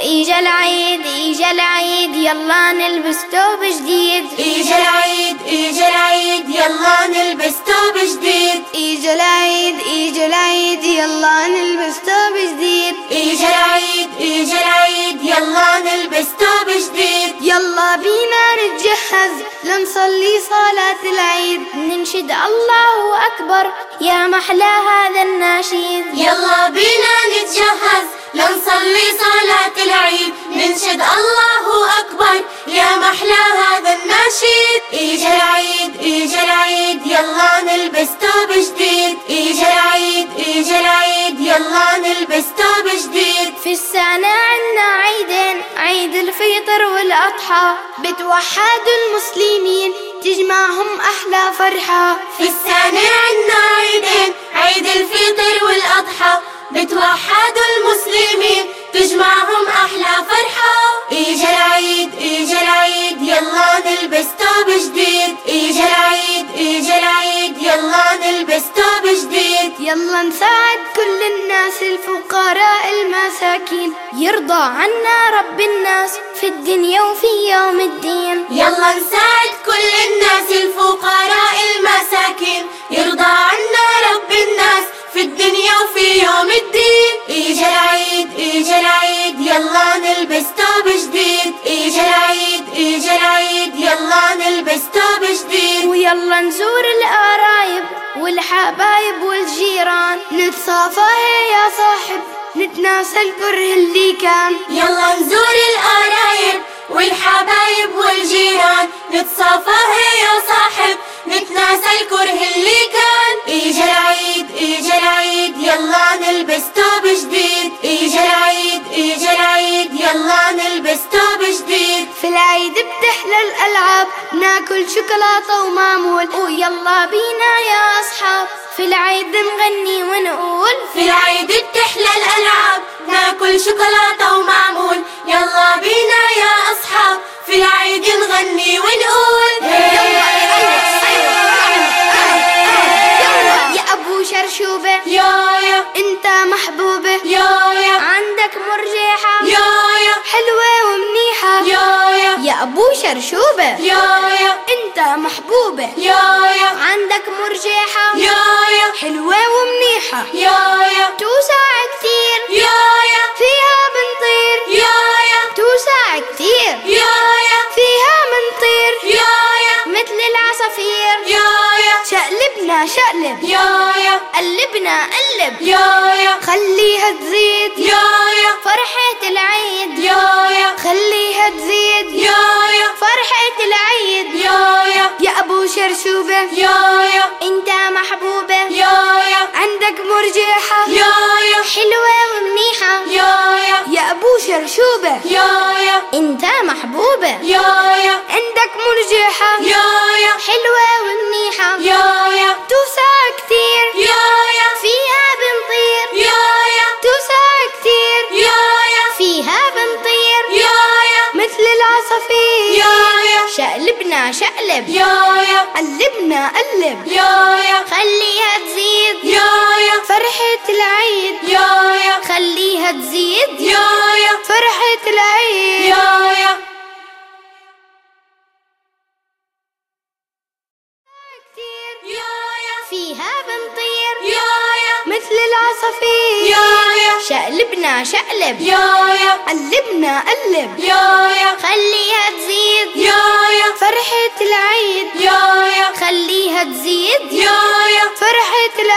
وإجا العيد إجا العيد يلا نلبس توب جديد. إجا العيد إجا العيد يلا نلبس توب جديد. إجا العيد إجا العيد يلا نلبس توب جديد. إجا العيد إجا العيد يلا نلبس توب جديد. يلا بينا نتجهز لنصلي صلاة العيد. ننشد الله أكبر يا محلى هذا الناشيد. يلا بينا نتجهز. لنصلي صلاة العيد. ننشد الله أكبر. يا محلى هذا الناشيد إجا العيد إجا العيد. يلا نلبس توب جديد. إجا العيد إجا العيد. يلا نلبس توب جديد. في السنة عنا عيدين. عيد الفطر والأضحى. بتوحد المسلمين تجمعهم أحلى فرحة. في السنة عنا عيدين. عيد الفطر والأضحى. بتوحدوا المسلمين تجمعهم أحلى فرحة. إجا العيد إجا العيد يلا نلبس توب جديد. إجا العيد إجا العيد يلا نلبس توب جديد. يلا نساعد كل الناس الفقراء المساكين. يرضى عنا رب الناس في الدنيا وفي يوم الدين. يلا نساعد كل الناس الفقراء المساكين. يرضى عنا رب الناس ويلا نزور القرايب والحبايب والجيران نتصافى يا صاحب نتناسى الكره اللي كان. يلا نزور القرايب والحبايب والجيران نتصافى يا صاحب نتناسى الكره اللي كان. ناكل شوكولاتة ومعمول. ويلا بينا يا أصحاب. في العيد نغني ونقول. في العيد بتحلى الألعاب. ناكل شوكولاتة ومعمول. يلا بينا يا أصحاب. في العيد نغني ونقول. شرشوبة يا يا أنت محبوبة يا يا عندك مرجحة يا يا حلوة ومنيحة يا يا توسع كتير يا يا فيها بنطير يا يا توسع كتير يا يا فيها منطير يا يا مثل العصافير يا يا شقلبنا شقلب يا يا قلبنا قلب يا يا خليها تزيد يا يا فرحة العيد يا يا خليها تزيد يا يا فرحة العيد يا يا يا أبو شرشوبة يا يا أنت محبوبة يا يا عندك مرجحة يا يا حلوة ومنيحة يا يا يا أبو شرشوبة يا يا أنت محبوبة يا يا عندك مرجحة يا يا حلوة ومنيحة يا يا توسع كتير يا يا فيها بنطير يا يا توسع كتير يا يا فيها بنطير العصافير يا يا. شقلبنا شقلب. يا يا. قلبنا قلب. يا يا. خليها تزيد. يا يا. فرحة العيد. يا يا. خليها تزيد. يا يا. فرحة العيد. يا يا. كتير. يا يا. فيها بنطير. يا يا. مثل العصافير. يا شقلبنا شقلب. يا يا. قلبنا قلب. يا يا. خليها تزيد. يا يا. فرحة العيد. يا يا. خليها تزيد. يا يا. فرحة العيد